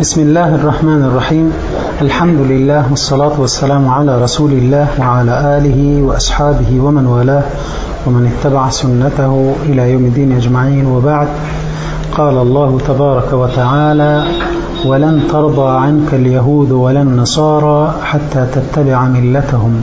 بسم الله الرحمن الرحيم الحمد لله والصلاة والسلام على رسول الله وعلى آله وأصحابه ومن والاه ومن اتبع سنته إلى يوم الدين أجمعين وبعد قال الله تبارك وتعالى ولن ترضى عنك اليهود ولا النصارى حتى تتبع ملتهم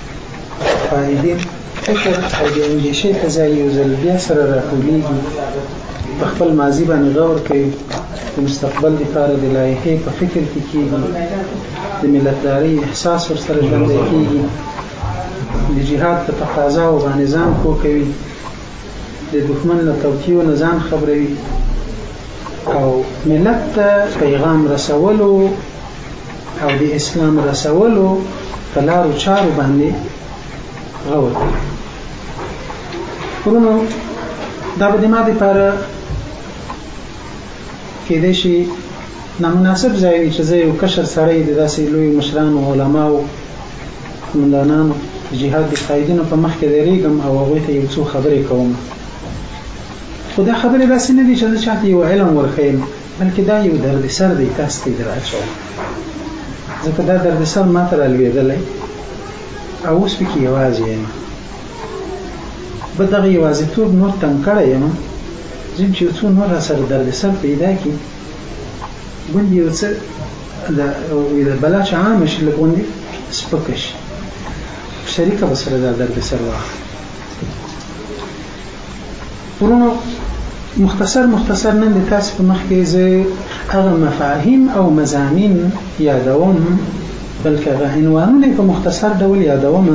په دې فکر او د اندېشې په ځای یو ځل بیا سره راټولېږي په خپل ماضي باندې غور کوي د مستقبل لپاره د لایحې په فکر کې کېږي د ملتدارۍ احساس ورسره ژوندی کېږي د جهاد په تقاضاو باندې ځان پوه کوي د دښمن له توطیو نه ځان خبروي او ملت ته پیغام رسولو او د اسلام رسولو په لارو چارو باندې غور ورونو دا به د ما دپاره کېدای شي نامناسب ځای وي چې زه یو کشر سړی د داسې لوی مشرانو علماو قومندانانو جهاد د قایدینو په مخ کې درېږم او هغوی ته یو څو خبرې کوم خو دا خبرې داسې نه دي چې زه چاته یو علم ورښیم بلکې دا یو دردسر دی تاسو ته دراچو ځکه دا دردسر ما ته رالوېدلی او اوس پکې یوازې یم به دغه یوازېتوب نور تنګ کړی یم ځین چې یو څو نور سره دردسر پیدا کړي ګوندې یو څه د بلا چې عامه شي لږ غوندې سپکه شي شریکه به سره دا دردسر واخلي ورونو مختصر مختصر نن د تاسو په مخ کې زه هغه مفاهیم او مزامین یادوم بلکې هغه عنوانونه په مختصر ډول یادوم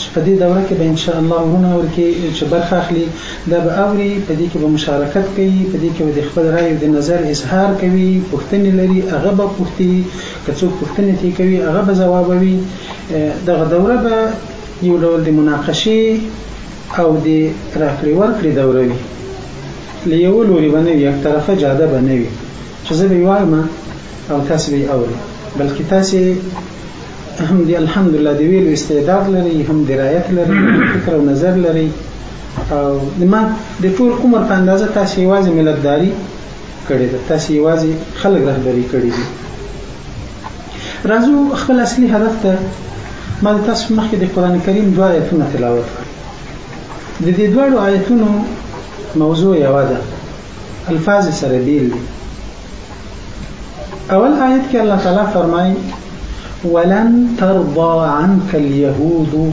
چې په دې دوره کې به ان شاء الله ورونه ورکه چې برخه اخلي دا به اوري په دې کې به مشارکت کوي په دې کې به د خپل رائے او د نظر اظهار کوي پوښتنې لري هغه به پوښتي که څوک پوښتنې تی کوي هغه به ځوابوي دغه دوره به یو ډول د مناقشه او د راکړې ورکړې دوره وي له یوه لوري به نه وي یک طرفه جاده به نه وي چې زه به وایم او تاسو به اوري بلکې تاسو هم دی الحمدلله دی ویلو استعداد لري هم درایت لري فکر او نظر لري او ما د ټول عمر په اندازه تاسو یوازې ملتداري کړې ده تاسو یوازې خلک رهبري کړي دي راځو خپل اصلي هدف ته ما د تاسو مخکې د قران کریم دوه آیتونه تلاوت کړل د دې دوه آیتونو موضوع یو ده الفاظ سره بیل دي اول آیت کې الله تعالی فرمایي ولن ترضى عنك اليهود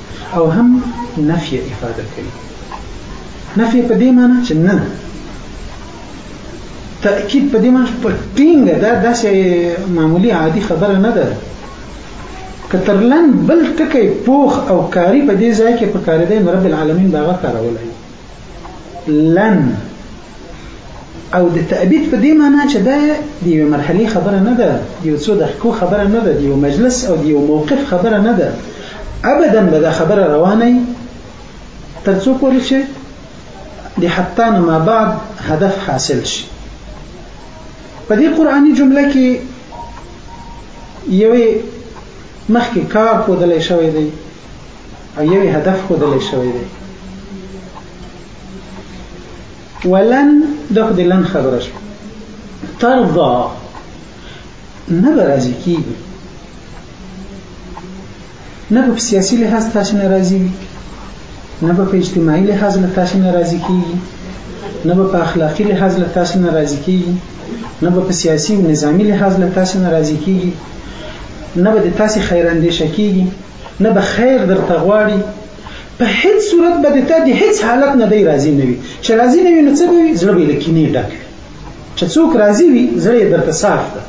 او هم نفی افاده کوي نفی په دې معنی چې نه تأکید په دې معنی چې په ټینګ دا داسې معمولی عادي خبره نه ده کترلن بل ټکی پوخ او کاری په دې ځای کې په کار دی رب العالمین دا غا کارولای لن او د تعبید په دې معنی چې دا د یوې مرحلې خبره نه ده د یو څو دقیقو خبره نه ده د یو مجلس او د یو موقف خبره نه ده ابدا به دا خبره روانه تر څو پورې چې د حتی نه ما بعد هدف حاصل شي په دې قرآني جمله کې یوې مخکې کار ښودلی شوی دی او یوې هدف ښودلی شوی دی ولن دا خو د لن خبره شو ترضا نه به راضي کېږي نه به په سیاسي لحاظ تاسې نه راضي وي نه به په اجتماعي لحاظ له تاسې نه راضي کېږي نه به په اخلاقي لحاظ له تاسې نه راضي کېږي نه به په سیاسي او نظامی لحاظ له تاسې نه راضي کېږي نه به د تاسې خیراندېشه کېږي نه به خیر درته غواړي په هیڅ صورت به د تا د هیڅ حالت نه دی راضي نه وي چې راضي نه وي نو څه به وي زړه به یې له کینې ډک وي چې څوک راضي وي زړه یې درته صاف ده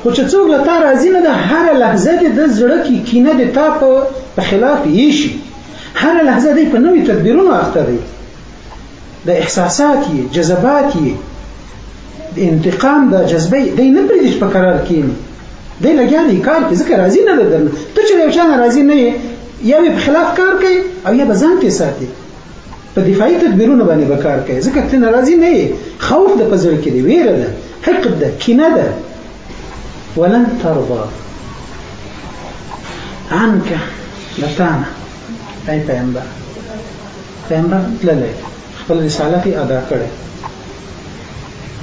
خو چې څوک له تا راضي نه ده هره لحظه دې د زړه کې کینه د تا په خلاف یې شي هره لحظه دې په نوي تدبیرونو اخته دی د احساسات یې جذبات یې د انتقام دا جذبه دی نه پریږدي چې په قرار کېني دی لګیا دی کار کوي ځکه راضي نه ده درنه ته چې یو چا نه راضي نه یې یا یې په خلاف کار کوي او یا به ځان ترې ساتي په دفاعي تدبیرونو باندې به کار کوي ځکه ته ناراضي نه یې خوف د په زړه کې دی ویره ده حقد ده کینه ده ولن ترضى عنك لتانا أي پیغمبر پیغمبر تللی خپل رسالت ادا کړی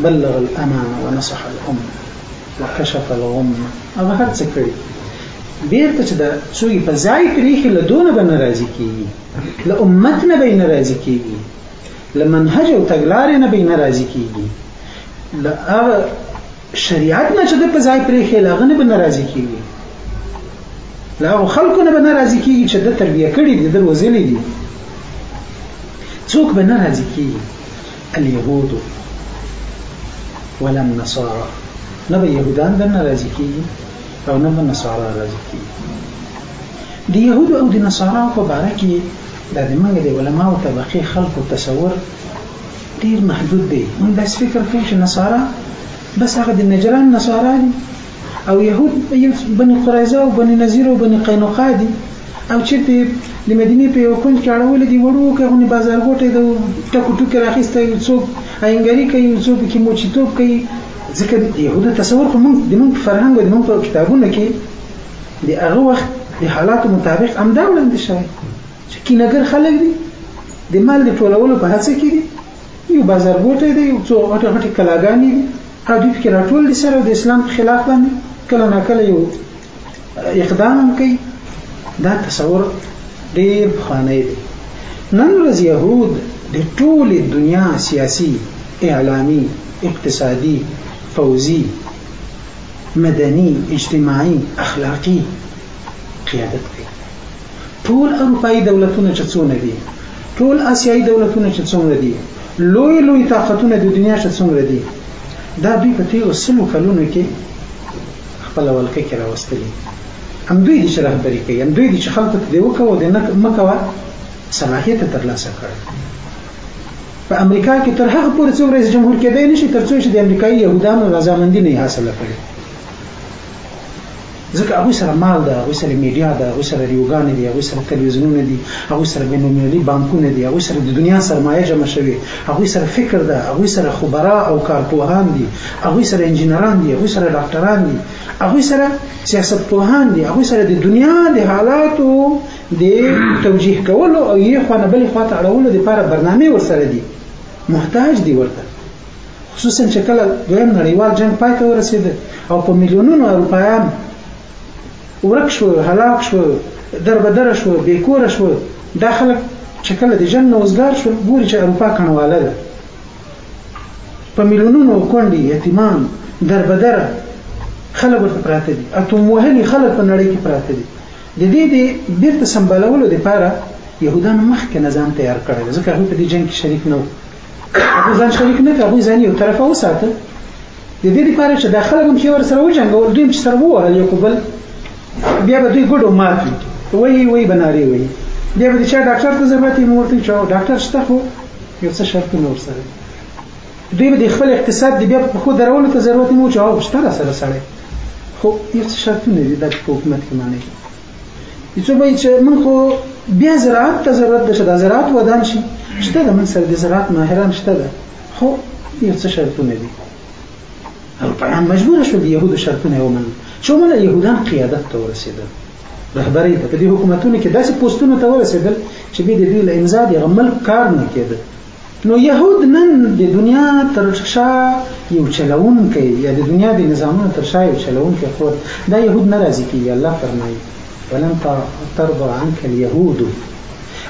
بلغ الامانه ونصح الامه وکشف الغمه هغه هر څه کړی بیرته چې دا څوی په ځای پریخي له دونه به ناراضي کیږي له امت نه به ناراضي کیږي له منهج او تګلارې نه به ناراضي کیږي له هغه شریعت نه چې د په ځای پرې خې لاغه نه به ناراضي کیږي لا خلکو نه به ناراضي کیږي چې د تربیه کړي دي د روزلې دي څوک به ناراضي کیږي اليهود ولا النصارى نه به يهودان به ناراضي کیږي او نه به نصارا راضي کیږي د يهود او د نصارا په باره کې د موږ د علماو طبقه خلکو تصور ډیر محدود دی موږ داسې فکر کوو چې نصارا بس هغه د نجران نصارا دي او يهود بني قريظه او بني نذير او بني قينقاع دي او چې په د مدینه په یو کونج کې اړول دي وړو کې غونې بازار ګوټه د ټکو ټکو راخسته یو څوک انګری کوي یو څوک کې موچی توپ کوي ځکه یهودو تصور خو موږ د موږ فرهنګ او د موږ کتابونو کې د هغه وخت د حالاتو مطابق امدا وړاندې شوی چې کینګر خلک دي د مال د ټولولو په هڅه کې دي یو بازار بوټي دی یو څو غټه غټه کلاګانې دي او دوی پکې راټول دي سره د اسلام په خلاف باندې کله نا کله یو اقدام هم کوي دا تصور ډیر پخوانی دی نن ورځ یهود د ټولې دنیا سیاسي اعلامي اقتصادي فوزي مدني اجتماعي اخلاقي قیادت کوي ټول اروپایي دولتونه چې څونه دي ټول آسیایي دولتونه چې څومره دي لوی لوی طاقتونه د دنیا چې څومره دي دا دوی په تیرو سلو کلونو کې خپل ولکه کې راوستلي هم دوی دي چې رهبري کوي هم دوی دي چې خلکو ته دی وکوه د نه مکوه صلاحیت ترلاسه کړ په امریکا کې تر هغه پورې چې رئیس جمهور کېدای نشي ترڅو چې د امریکایي يهودانو رضامندي نه حاصله کړي ځکه هغوی سره مال ده، هغوی سره میډیا ده، هغوی سره ریوګانې دي، هغوی سره تلویزیونونه دي، هغوی سره بین المللي بانکونه دي، هغوی سره د دنیا سرمایه جمع شوې، هغوی سره فکر ده، هغوی سره خبرا او کارپوهان دي، هغوی سره انجینران دي، هغوی سره ډاکټران دي، هغوی سره سیاستپوهان دي، هغوی سره د دنیا د حالاتو د توجیه کولو او یې خوا نه بلې خوا ته اړولو لپاره برنامې ورسره دي، محتاج دي ورته. خصوصا چې کله دویم نړیوال جنگ پای ته ورسید او په میلیونونو اروپایان ورک شو هلاک شو در بدر شو بیکور شو دا خلک چې کله د جنگ نوزګار شو ګوري چې اروپا کنواله ده په میلیونونو کونډي یتیمان در بدر خلک ورته پراته دي اتوم وهلي خلک په نړۍ کې پراته دي د دې د بیرته سمبالولو لپاره يهودان مخکې نظام تیار کړی ځکه هغه په دې جنگ کې شریک نه هغه ځان شریک نه کړ هغه ځان یو طرف وساته د دې لپاره چې داخله هم چې ور سره وجنګول دوی چې سره ووهل یو بل بیا به دوی ګډو مات وي وي بناري وي بیا به چې ډاکټر ته ضرورت یې مورته چې ډاکټر شته خو یو څه شرطونه ور سره دوی به خپل اقتصاد دی بیا په خو درولو ته ضرورت مو چې او شته سره سره خو یو څه شرطونه دي د حکومت کې معنی یڅو به چې من خو بیا زراعت ته ضرورت ده چې دا زراعت ودان شي شته ده من سره د زراعت ماهران شته ده خو یو څه شرطونه دي القرآن مجبور شو د یهودو شرطونه ومن چې ومنه یهودان قیادت ته ورسېدل رهبرۍ ته په دې حکومتونو کې داسې پوستونو ته ورسېدل چې بیا د دوی له امضا د هغه ملک کار نه کېده نو يهود نن د دنیا تر شا یو چلوونکی یا د دنیا د نظامونو تر شا یو چلوونکی قوت دا يهود نه راضي کیږي الله فرمایي ولن ترضى عنك اليهود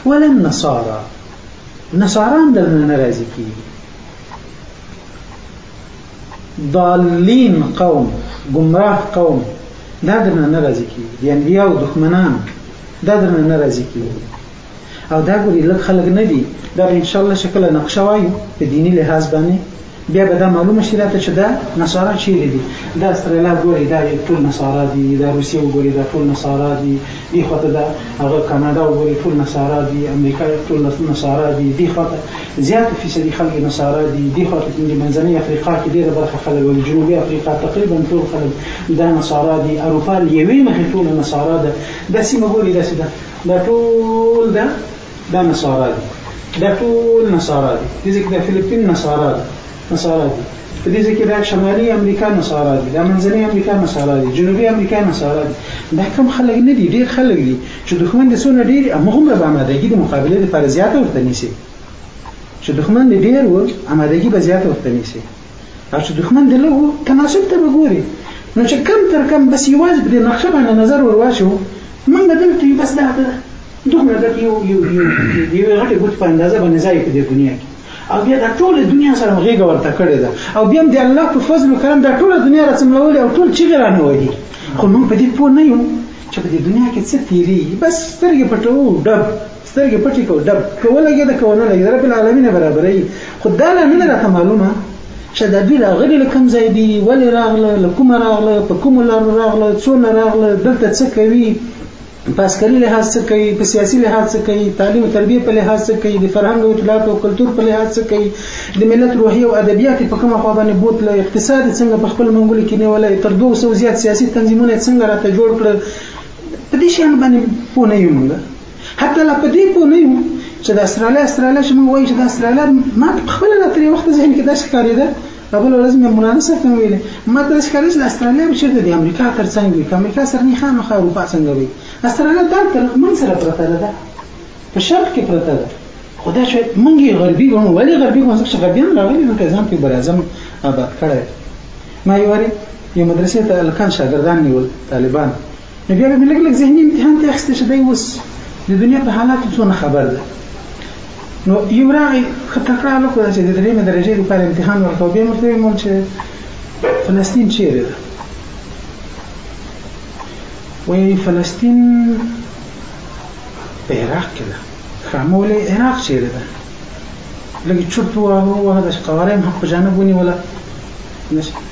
ولا النصارى نصارا هم دلته نه راضي کیږي ضالین قوم گمراه قوم دا درنه نه راضي کیږي د انبیاء او دښمنان دا درنه نه راضي کیږي او دا ګوري لږ خلک نه دي دا به ان شاء الله شکل نقشه وایو په دینی لحاظ باندې بیا به دا معلومه شي راته چې دا نصارا چیرې دي دا استرالا ګوري دا ټول نصارا دي دا روسیه وګوري دا ټول نصارا دي دی خواته دا هغه کاناډا وګوري ټول نصارا دي امریکا ټول نصارا دي دی خواته زیات فیصدي خلک نصارا دي دی خواته د منځنۍ افریقا کې ډېره برخه خلک وي جنوبي افریقا تقریبا ټول خلک دا نصارا دي اروپا یوې مخې ټول نصارا ده دا سیمه ګوري دا سیمه دا ټول دا دا نصارا دي دا ټول نصارا دي دي ځکه د فلیپین نصارا دي نصارا دي په دې ځکه دا شمالي امریکا نصارا دي د منځنۍ امریکا نصارا دي جنوبي امریکا نصارا دي دا کم خلک نه دي ډیر خلک دي چې دښمن د سونه ډیر هغه به آمادګي د مقابله لپاره زیاته ورته نیسي چې دښمن ډیر و آمادګي به زیاته ورته نیسي او چې دښمن د لغو تناسب ته به ګوري نو چې کم تر کم بس یوازې په دې نقشه باندې نظر ور واچو موږ به دلته یو بس دا ده دومره ده یو یو یو یو غټې ګوتې په اندازه باندې ځای په دې دنیا کې او بیا دا ټول دنیا سره غیګه ورته کړې ده او بیا د الله په فضل او کرم دا ټول دنیا رسملول او ټول چې غرانه وایي خو موږ په دې پوه نه یو چې په دې دنیا کې څه تیری بس سترګې پټو ډب سترګې پټې کو ډب که ولګېده که ونه لګېده رب العالمین برابروي خو دا لا نه ده راته معلومه چې دا دوی راغلي له کوم ځای دي ولې راغله له کومه راغله په کومو لارو راغله څونه راغله دلته څه کوي په عسکري لحاظ څه کوي په سیاسي لحاظ څه کوي تعلیم او تربیه په لحاظ څه کوي د فرهنګ او اطلاعات او کلچر په لحاظ څه کوي د ملت روحي او ادبیات په کومه خوا باندې بوت له اقتصاد څنګه په خپل منګول کې نیولای تر 200 زیات سیاسي تنظیمونه څنګه راته جوړ کړل په دې شان باندې پونه یو موږ حتی لا په دې پوه نه یو چې د استرالیا استرالیا چې موږ وایو چې د استرالیا ما په خپله لا ترې وخته ذهن کې داسې ښکارېده په بله ورځ مې مولانا صاحب ته مې ویلې ما ته داسې ښکاري چې د استرالیا به چېرته د امریکا تر څنګ وي که امریکا سره نه خامخا اروپا څنګه وي استرالیا دا تر موږ سره پرته ده په شرق کې پرته ده خو دا شاید موږ یې غربي ګڼو ولې غربي ګڼو ځکه چې غربیان راغلي دلته ځان پرې براعظم آباد کړی ما یې وارې یو مدرسې ته هلکان شاګردان نیول طالبان بیا به مې لږ لږ ذهني امتحان ته اخیسته چې دی اوس د دنیا په حالاتو څونه خبر ده نو یو راغی ښه تکړه هلک و چې د درېیمې درجې لپاره امتحان ورکوه بیا مې ورته ویل چې فلسطین چیرې ده وایي فلسطین په عراق کې ده ښه ما ولې عراق چیرې ده لږ چرت ووهه ووهه داسې قواره یې هم په جانب ونیوله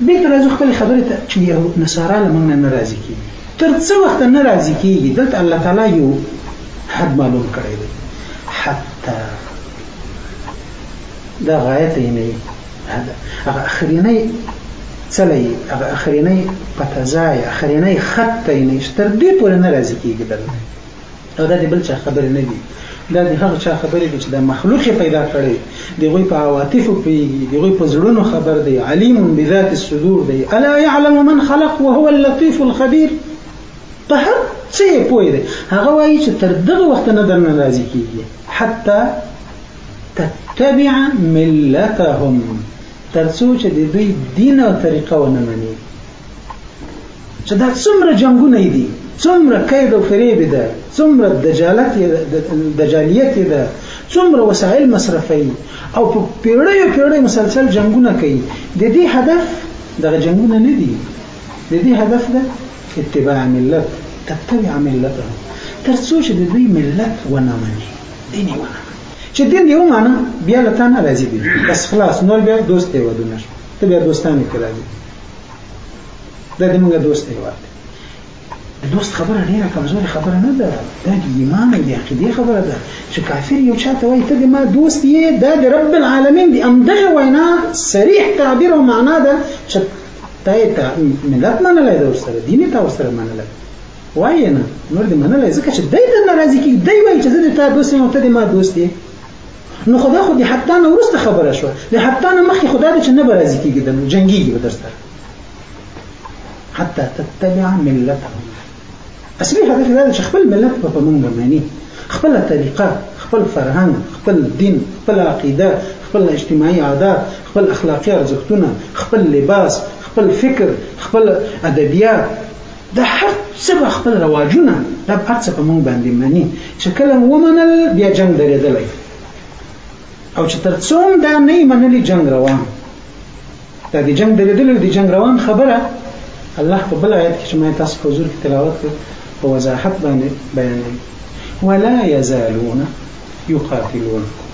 بیرته راځو خپل خبره ته چې یو نصارا لمن نه راضي کی تر څو وخت نه راضي کیږي دلته الله تعالی یو حد معلوم کړی دی حتی دا غایت یې نه هغه اخرینی څلی هغه اخرینی قطزای اخرینی خط ته یې نه تر دې پورې نه راضي کیږي دلته او دا د بل چا خبرې نه دي دا د هغه چا خبرې دي چې د مخلوق پیدا کړي د غوی په عواطف پیږي د غوی په زړونو خبر دی علیم بذات الصدور دی الا يعلم من خلق وهو اللطيف الخبير په هر څه پوي دی هغه وایي چې تر دغه وخت نه درنه راضي کیږي حتی تتبع ملتهم ترڅو چې د دوی دین او طریقه ونه مني چې دا څومره جنگونه دي څومره قید او فریب ده څومره دجالت دجالیت ده څومره وسایل مصرفي او په پیړۍ او پیړۍ مسلسل جنگونه کوي د دې هدف دغه جنگونه نه دي د دې هدف ده اتباع ملت تتبع ملته تر څو چې د دوی ملت ونه مني دین یې ونه چې دین یې ومانه بیا له تا نه راځي دي بس خلاص نور بیا دوست دی ودونه ته بیا دوستان کې راځي دا د موږ دوست دی ورته د دوست خبره ډیره کمزوري خبره نه ده دا د ایمان او د عقیدې خبره ده چې کافر یو چاته وایي ته د ما دوست یې دا د رب العالمین د همدغه وینا صریح تعبیر او معنا ده چې تا یې ته ملت منلی ده ورسره دین یې تا ورسره منلی وایې نه نور دې منلی ځکه چې دی درنه راضي کېږي دی وایي چې زه د تا دوست یم او ته د ما دوست یې نو خدا خو د حتی نه ورسته خبره شو د حتی نه مخکې خدا د چې نه به راضي کېږي د جنګېږي به در سره حتی تتبع ملتهم اصلي هدف دا چې خپل ملت به په مونږ مني خپل طریقه خپل فرهنګ خپل دین خپل عقیده خپل اجتماعي عادات خپل اخلاقي ارزښتونه خپل لباس خپل فکر خپل ادبیات د هر څه به خپل رواجونه رب هر څه په مونږ باندې مني چې کله مو ومنل بیا جنګ درېدلی او چې تر څو دا نه یې منلي جنګ روان دا د جنګ درېدلی د جنګ روان خبره الله په بل آیت کې چې ما تاسو په حضور کې تلاوت کړ په وضاحت باندې بیانوي ولا یزالون یقاتلونکم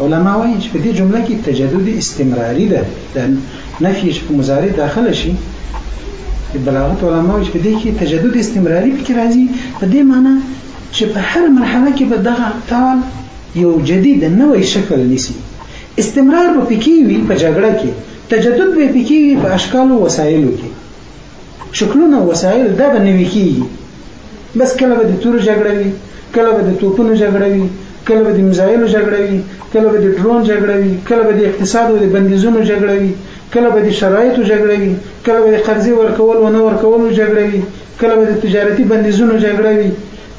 علما وایي چې په دې جمله کې تجدد استمراري ده د نفي چې په مضارع داخله شي بلاغت علما وایي چې په دې کې تجدد استمراري پکې راځي په دې معنی چې په هر مرحله کې به دغه تال یو جدید نوې شکل نیسي استمرار به پکې وي په جګړه کې تجدد به پکې وي په اشکال او وسایلو کې شکلونه او وسایل دا به نوي کېږي بس کله به د تورو جګړه وي کله به د توپونو جګړه وي کله به د میزایلو جګړه وي کله به د ډرون جګړه وي کله به د اقتصاد او د بندیزونو جګړه وي کله به د شرایطو جګړه وي کله به د قرضې ورکول او نه ورکولو جګړه وي کله به د تجارتي بندیزونو جګړه وي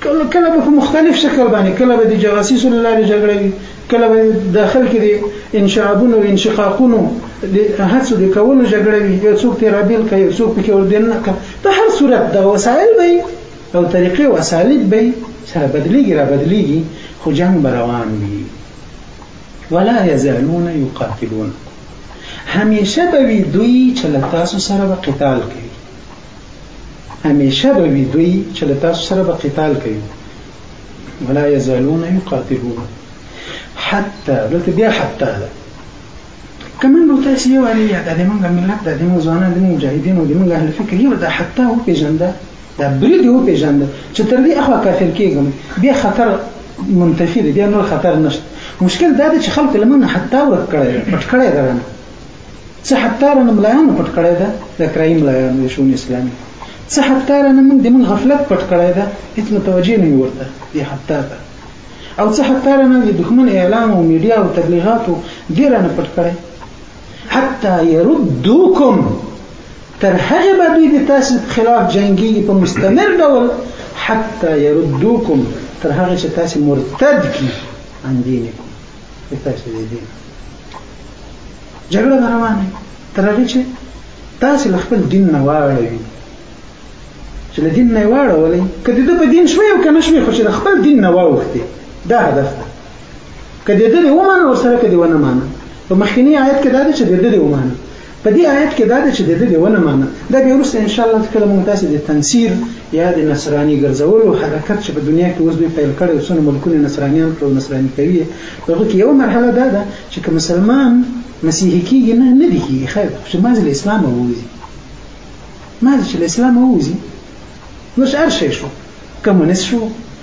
کله کله به مختلف شکل باندې کله به د جغاسیسو له لارې جګړه وي کله به داخل کې د انشعابونو او انشقاقونو د هڅو د کولو جګړه وي یو څوک ترې رابیل کړي یو څوک پکې ور دننه کړي په هر صورت دا وسایل به او طریقې او اسالیب به سره بدلیږي را بدلیږي خو جنګ به روان وي ولا یزالون یقاتلون همیشه به وي دوی چې له تاسو سره به قتال کوي همیشه به وي دوی چې له تاسو سره به قتال کوي ولا یزالون یقاتلون حتی دلته بیا حتی ده که موږ تاسو یو علي یا د موږ ملت د موږ ځوانان د موږ مجاهدینو د موږ اهل فکر یو دا حتی هو پیژنده دا برید هو پیژنده چې تر دې اخوا کافر کېږم بیا خطر منتفي دی بیا نور خطر نشته مشکل دا دی چې خلک له موږ حتی ورک کړی پټ کړی درنه څه حقدارانه ملایانو پټ کړی ده د کرایي ملایانو د شون اسلامي څه حقدارانه موږ د موږ غفلت پټ کړی ده هیڅ متوجه نه یو ورته دې حقدار ده او څه حقدارانه د دښمن اعلام او میډیا او تبلیغاتو دې رانه پټ کړی حتی یردوکم تر هغه به دوی د تاسو خلاف جنگیږي په مستمر ډول حتی یردوکم تر هغه چې تاسو مرتد کی عن دینکم فیصلې دي جګړه روانه تر هغه چې تاسو له خپل دین نه واړوي چې له دین نه واړولې کله د په دین شوي او کنه شوي خو چې د خپل دین نه واوښتي دا هدف ده کله دې دې ومانه ورسره کله ونه مانه په مخکنی آیت کې دا ده چې دې دې ومانه په دې آیت کې دا ده چې د دې دیونه معنی دا به ورسته ان شاء الله کله موږ تاسو د تنسیر یا د نصرانی ګرځولو حرکت چې په دنیا کې اوس به پیل کړي او څونه ملکونه نصرانیان او نصرانی کوي هغه کې یو مرحله دا ده چې کوم مسلمان مسیحي کېږي نه نه دی کېږي خیر چې ما ځل اسلام ووزي ما ځل اسلام ووزي نو شعر شي شو کمونست شو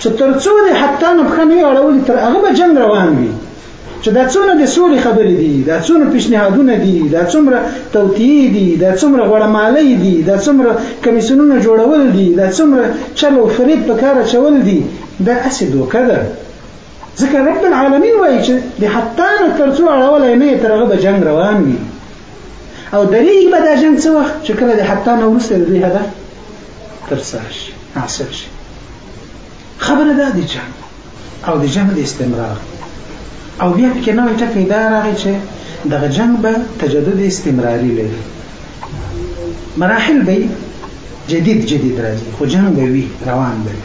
چې ترڅو د حقانو پښه نه اړولې تر هغه به جنگ روان وي چې دا څونه د سولې خبرې دي دا څونه پیشنهادونه دي دا څومره توطیې دي دا څومره غوړمالۍ دي دا څومره کمیسیونونه جوړول دي دا څومره چل او فریب په کار اچول دي دا هسې دوکه ده ځکه رب العالمین وایي چې د حقانو ترڅو اړولی نه تر هغه به جنګ روان وي او درېږي به دا جنګ څه وخت چې کله د حقانو وروسته د دوی هدف تر سره شي حاصل شي خبره دا د جنګ او د جنګ د استمرار او بیا پکې نوې ټکی دا راغی چې دغه جنګ به تجدد استمراري لري مراحل به جدید جدید راځي خو جنګ به وي روان به وي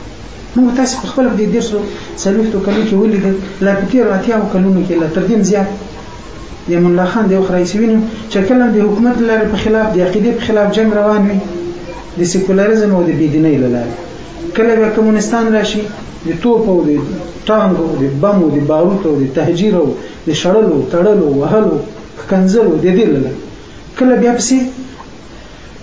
موږ تاسو په خپل دې درسو څلوختو کلو کې ولیدل لا په تیرو اتیاو کلونو کې لا تر دې زیات د امان الله خان د یو خرایسي وینو چې کله د حکومت له لارې په خلاف د عقیدې په خلاف جنګ روان وي د سیکولریزم او د بېدینۍ له لارې کله بیا کمونستان راشي د توپ او د ټانګو د بمو د باروتو د تهجیر او د شړلو تړلو وهلو ښکنځلو د دې له لارې کله بیا پسې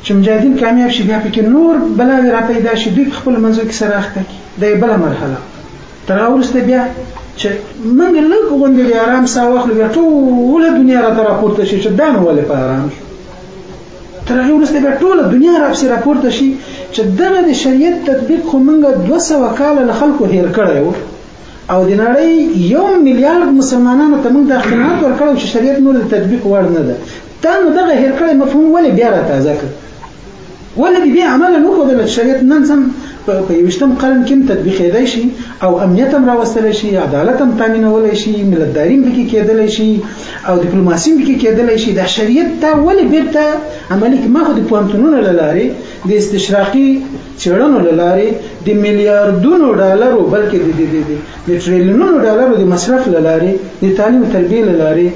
چې مجاهدین کامیاب شي بیا پکې نور بلاوې را پیدا شي دوی په خپل منځو کې سره اخته کړي دا یې بله مرحله تر هغه وروسته بیا چې موږ لږ غوندې د ارام ساه واخلو بیا ټوله دنیا راته راپورته شي چې دا نو ولې په ارام شو تر هغه وروسته بیا ټوله دنیا راپسې راپورته شي چې دغه د شریعت تطبیق خو موږ دوه سوه کاله له خلکو هېر کړی و او د نړۍ یو میلیارډ مسلمانانو ته موږ دا قناعت ورکړی چې شریعت نور د تطبیق وړ نه ده تا نو دغه هېر کړی مفهوم ولې بیا را تازه کړ ولې دې بیا عملا وښودله چې شریعت نن سم په یوشتم قرن کې تطبیقېدای شي او امنیت هم راوستلی شي عدالت هم تامینولی شي ملتداري هم پکې کېدلی شي او ډیپلوماسي هم پکې کېدلی شي دا شریعت ته ولې بېرته عملي ما خو د پوهنتونونو له لارې د استشراقي څېړنو له لارې د میلیاردونو ډالرو بلکې د د ټریلیونونو ډالرو د مصرف له لارې د تعلیم او تربیې له لارې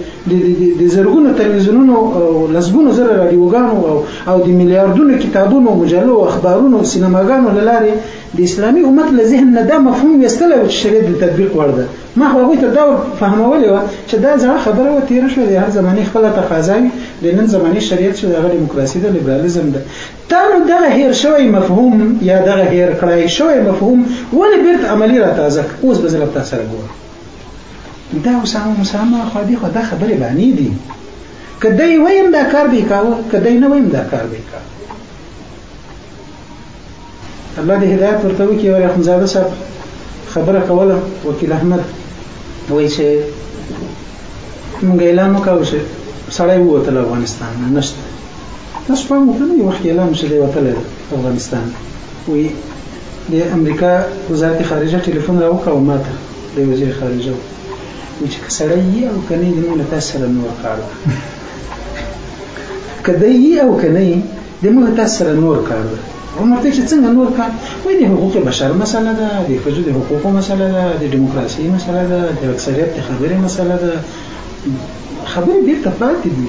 د زرګونو تلویزیونونو او لسګونو زره رادیوګانو او او د میلیارډونو کتابونو مجلو او اخبارونو او سینماګانو له لارې د اسلامي امت له ذهن نه دا مفهوم ویستل او شریعت د تطبیق وړ ده ما خو هغوی ته دا فهمولې وه چې دا زړه خبره وه تېره شوه د هر زمانې خپله تقاضا وي د نن زمانې شریعت چې د هغه ډیموکراسي ده لیبرالیزم ده تا نو دغه هیر شوی مفهوم یا دغه هیر کړای شوی مفهوم ولې بیرته عملی را تازه اوس به زه تاسو سره ګورم دا اسامه مسامه خو دې خو دا خبرې باندې دي که دی ویم دا کار به کاوه که دی نه ویم دا کار به کاوه الله دې هدایت ورته وکړي او اخمزاده صاحب خبره کوله وکیل احمد وایي چې مونږ اعلان وکړو چې سړی ووتل افغانستان نه نشته تاسو پام وکړئ یو وخت اعلان شوه دی وتلی افغانستان وی د امریکا وزارت خارجه ټلیفون راوکاوه ما ته د وزیر خارجه وی چې که سړی یې او که نه زموږ له تاسو سره نور کار ده که دی یې او که نه یې زموږ له تاسو سره نور کار ده عمر ته چې څنګه نور کار وایي د حقوق بشر مسله ده د ښځو د حقوقو مسله ده د ډیموکراسۍ مسله ده د اکثریت د خبرې مسله ده خبرې بیرته پاتې دي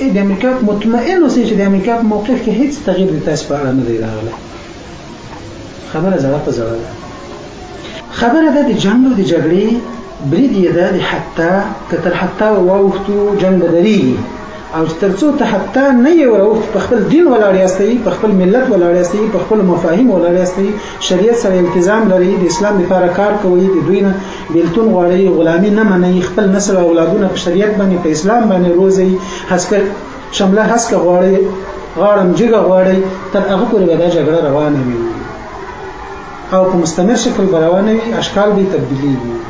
ای د امریکا مطمئن اوسئ چې د امریکا په موقف کې هیڅ تغییر د تاسو په اړه نه دی راغلی خبره زړه په زړه ده خبره ده د جنګ او د جګړې برید یې ده د حتی که تر حتی واوښتو جنګ به درېږي او تر څو ته حتی نه یې وراوښت په خپل دین ولاړ یاستئ په خپل ملت ولاړ یاستئ په خپل مفاهیم ولاړ یاستئ شریعت سره التزام لرئ د اسلام لپاره کار کوئ د دوی نه بیلتون غواړئ غلامی نه منئ خپل نسل او اولادونه په شریعت باندې په اسلام باندې روزئ هسکه شمله هسکه غواړئ غاړم جګه غواړئ تر هغه پورې به دا جګړه روانه وي او په مستمر شکل به روانه وي اشکال به تبدیلېږي